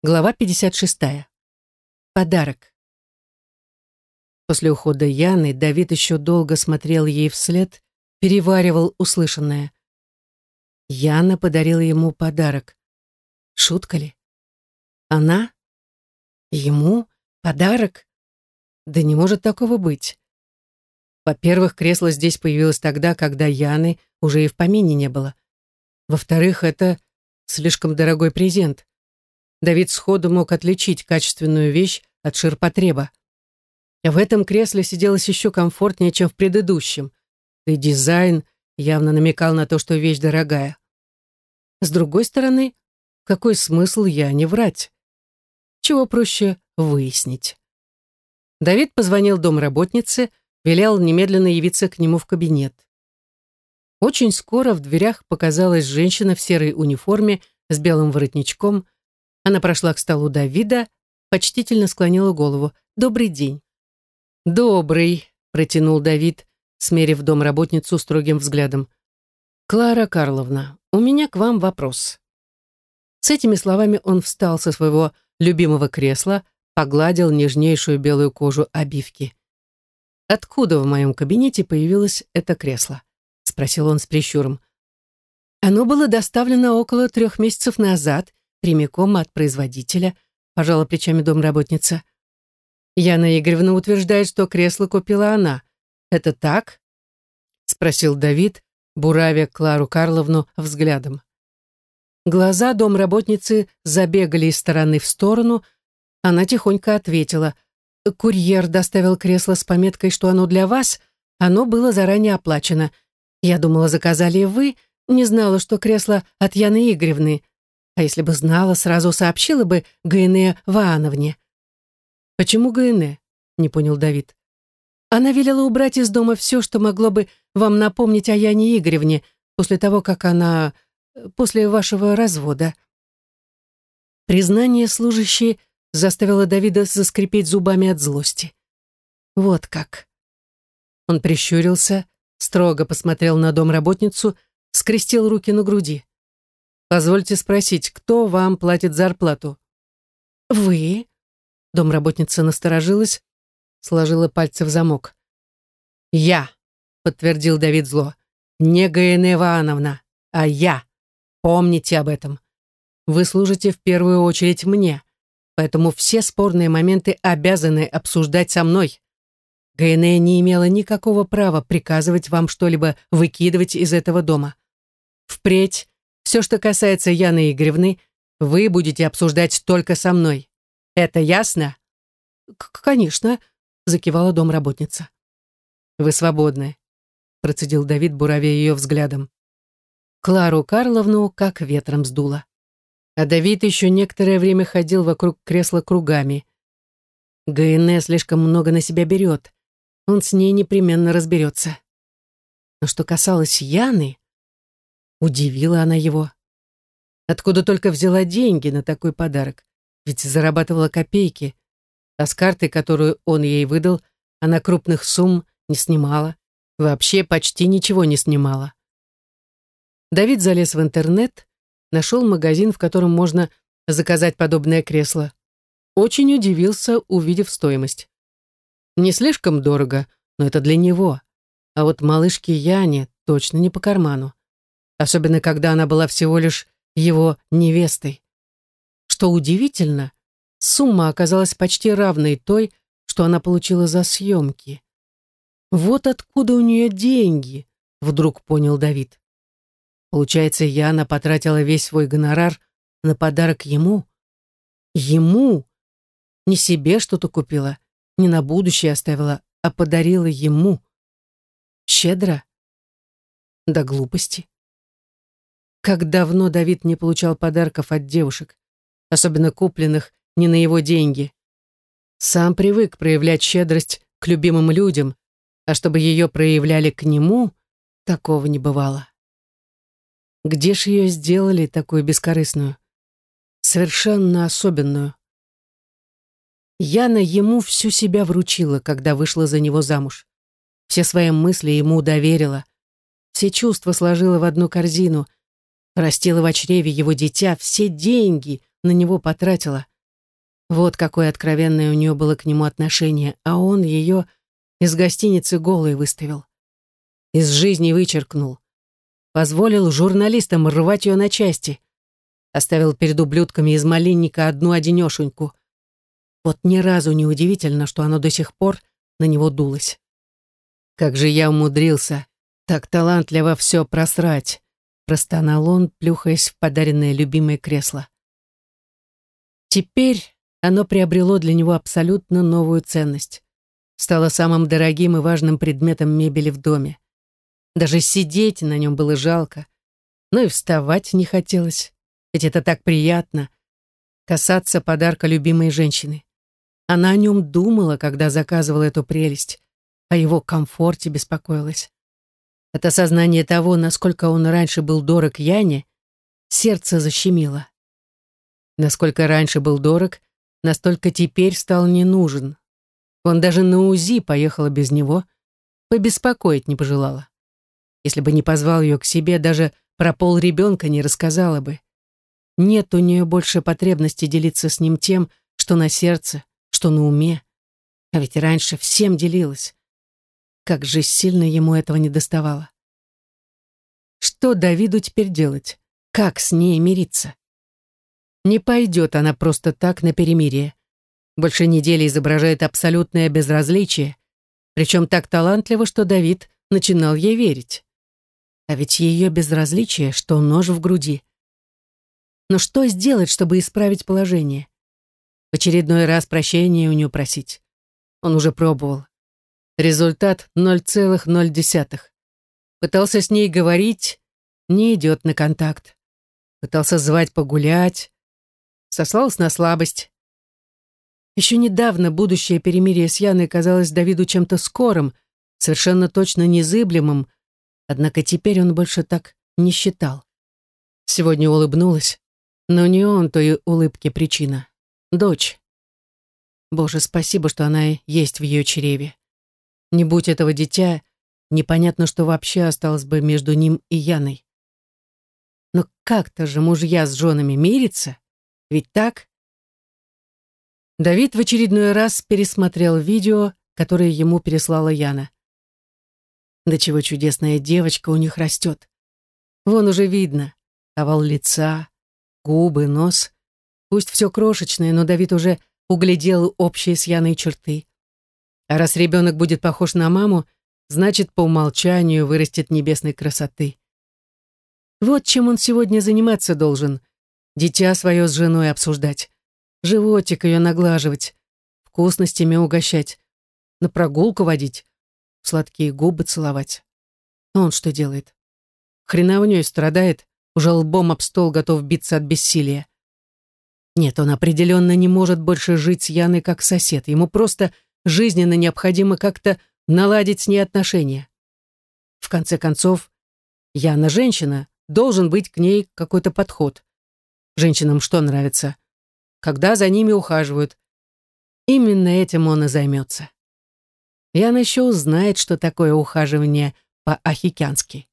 Глава 56. Подарок. После ухода Яны Давид еще долго смотрел ей вслед, переваривал услышанное. Яна подарила ему подарок. Шутка ли? Она? Ему? Подарок? Да не может такого быть. Во-первых, кресло здесь появилось тогда, когда Яны уже и в помине не было. Во-вторых, это слишком дорогой презент. Давид сходу мог отличить качественную вещь от ширпотреба. В этом кресле сиделось еще комфортнее, чем в предыдущем. И дизайн явно намекал на то, что вещь дорогая. С другой стороны, какой смысл я не врать? Чего проще выяснить? Давид позвонил домработнице, велел немедленно явиться к нему в кабинет. Очень скоро в дверях показалась женщина в серой униформе с белым воротничком, она прошла к столу Давида, почтительно склонила голову. «Добрый день». «Добрый», — протянул Давид, смерив домработницу строгим взглядом. «Клара Карловна, у меня к вам вопрос». С этими словами он встал со своего любимого кресла, погладил нежнейшую белую кожу обивки. «Откуда в моем кабинете появилось это кресло?» — спросил он с прищуром. «Оно было доставлено около трех месяцев назад прямиком от производителя, пожала плечами домработница. Яна Игоревна утверждает, что кресло купила она. Это так? Спросил Давид, буравя Клару Карловну взглядом. Глаза домработницы забегали из стороны в сторону. Она тихонько ответила. «Курьер доставил кресло с пометкой, что оно для вас. Оно было заранее оплачено. Я думала, заказали вы. Не знала, что кресло от Яны Игоревны. А если бы знала, сразу сообщила бы Гайне Ваановне. «Почему Гайне?» — не понял Давид. Она велела убрать из дома все, что могло бы вам напомнить о Яне Игоревне после того, как она... после вашего развода. Признание служащей заставило Давида заскрипеть зубами от злости. Вот как. Он прищурился, строго посмотрел на домработницу, скрестил руки на груди. Позвольте спросить, кто вам платит зарплату? Вы? Домработница насторожилась, сложила пальцы в замок. Я, подтвердил Давид зло. Не Гаэне Ивановна, а я. Помните об этом. Вы служите в первую очередь мне, поэтому все спорные моменты обязаны обсуждать со мной. Гаэне не имела никакого права приказывать вам что-либо выкидывать из этого дома. Впредь все, что касается Яны Игоревны, вы будете обсуждать только со мной. Это ясно? Конечно, закивала домработница. Вы свободны, процедил Давид, буравя ее взглядом. Клару Карловну как ветром сдуло. А Давид еще некоторое время ходил вокруг кресла кругами. ГНС слишком много на себя берет. Он с ней непременно разберется. Но что касалось Яны, Удивила она его. Откуда только взяла деньги на такой подарок? Ведь зарабатывала копейки, а с карты, которую он ей выдал, она крупных сумм не снимала. Вообще почти ничего не снимала. Давид залез в интернет, нашел магазин, в котором можно заказать подобное кресло. Очень удивился, увидев стоимость. Не слишком дорого, но это для него. А вот малышке Яне точно не по карману особенно когда она была всего лишь его невестой. Что удивительно, сумма оказалась почти равной той, что она получила за съемки. Вот откуда у нее деньги, вдруг понял Давид. Получается, Яна потратила весь свой гонорар на подарок ему. Ему. Не себе что-то купила, не на будущее оставила, а подарила ему. Щедро? До глупости. Как давно Давид не получал подарков от девушек, особенно купленных не на его деньги. Сам привык проявлять щедрость к любимым людям, а чтобы ее проявляли к нему, такого не бывало. Где ж ее сделали такую бескорыстную? Совершенно особенную. Яна ему всю себя вручила, когда вышла за него замуж. Все свои мысли ему доверила. Все чувства сложила в одну корзину — Растила в чреве его дитя, все деньги на него потратила. Вот какое откровенное у нее было к нему отношение, а он ее из гостиницы голой выставил. Из жизни вычеркнул. Позволил журналистам рвать ее на части. Оставил перед ублюдками из малинника одну одинешеньку. Вот ни разу не удивительно, что оно до сих пор на него дулось. Как же я умудрился так талантливо все просрать, простонал он, плюхаясь в подаренное любимое кресло. Теперь оно приобрело для него абсолютно новую ценность. Стало самым дорогим и важным предметом мебели в доме. Даже сидеть на нем было жалко, но и вставать не хотелось, ведь это так приятно — касаться подарка любимой женщины. Она о нем думала, когда заказывала эту прелесть, о его комфорте беспокоилась. От осознания того, насколько он раньше был дорог Яне, сердце защемило. Насколько раньше был дорог, настолько теперь стал не нужен. Он даже на УЗИ поехала без него, побеспокоить не пожелала. Если бы не позвал ее к себе, даже про пол ребенка не рассказала бы. Нет у нее больше потребности делиться с ним тем, что на сердце, что на уме. А ведь раньше всем делилась. Как же сильно ему этого не доставало. Что Давиду теперь делать? Как с ней мириться? Не пойдет она просто так на перемирие. Больше недели изображает абсолютное безразличие, причем так талантливо, что Давид начинал ей верить. А ведь ее безразличие, что нож в груди. Но что сделать, чтобы исправить положение? В очередной раз прощения у нее просить. Он уже пробовал. Результат 0,0. Пытался с ней говорить, не идет на контакт. Пытался звать погулять, сослался на слабость. Еще недавно будущее перемирие с Яной казалось Давиду чем-то скорым, совершенно точно незыблемым, однако теперь он больше так не считал. Сегодня улыбнулась, но не он той улыбки причина. Дочь. Боже, спасибо, что она есть в ее чреве. Не будь этого дитя, непонятно, что вообще осталось бы между ним и Яной. Но как-то же мужья с женами мирятся, ведь так? Давид в очередной раз пересмотрел видео, которое ему переслала Яна. Да чего чудесная девочка у них растет. Вон уже видно. Овал лица, губы, нос. Пусть все крошечное, но Давид уже углядел общие с Яной черты. А раз ребенок будет похож на маму, значит, по умолчанию вырастет небесной красоты. Вот чем он сегодня заниматься должен. Дитя свое с женой обсуждать. Животик ее наглаживать. Вкусностями угощать. На прогулку водить сладкие губы целовать. Но он что делает? Хреновнёй страдает, уже лбом об стол готов биться от бессилия. Нет, он определенно не может больше жить с Яной как сосед. Ему просто жизненно необходимо как-то наладить с ней отношения. В конце концов, Яна женщина, должен быть к ней какой-то подход. Женщинам что нравится? Когда за ними ухаживают. Именно этим он и займется. И она еще узнает, что такое ухаживание по-ахикянски.